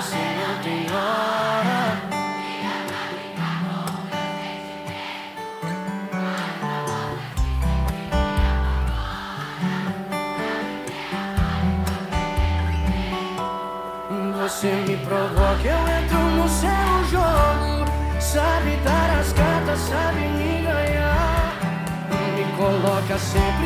você não tem hora. Você me provoca, eu entro no seu jogo. Sabe dar as cartas, sabe me ganhar. Me coloca sempre.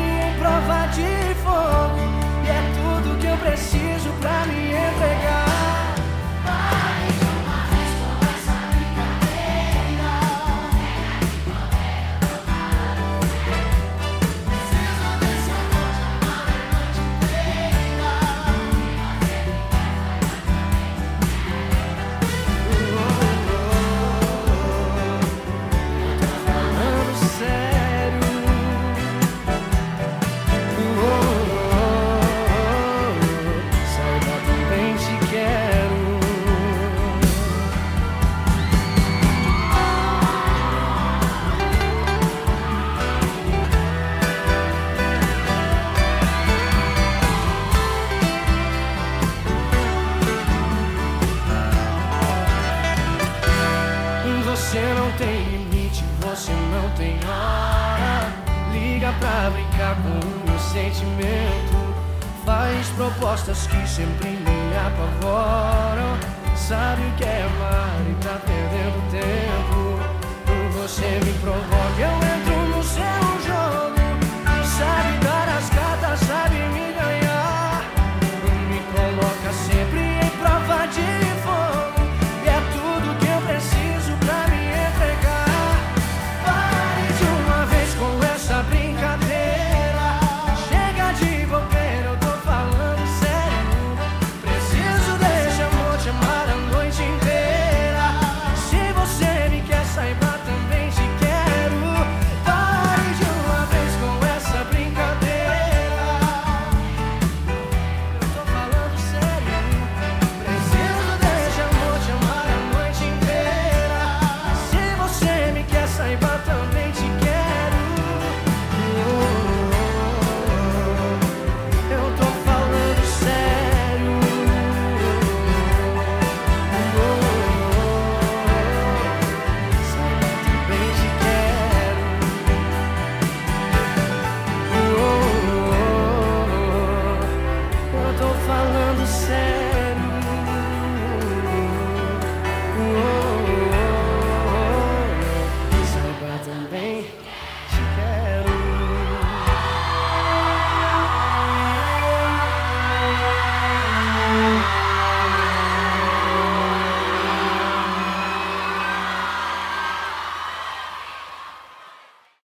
Você não tem limite, você não tem hora. Liga pra brincar com o meu sentimento. Faz propostas que sempre me apavoram. Sabe o que é amar e tá perdendo tempo. Você me provoca, eu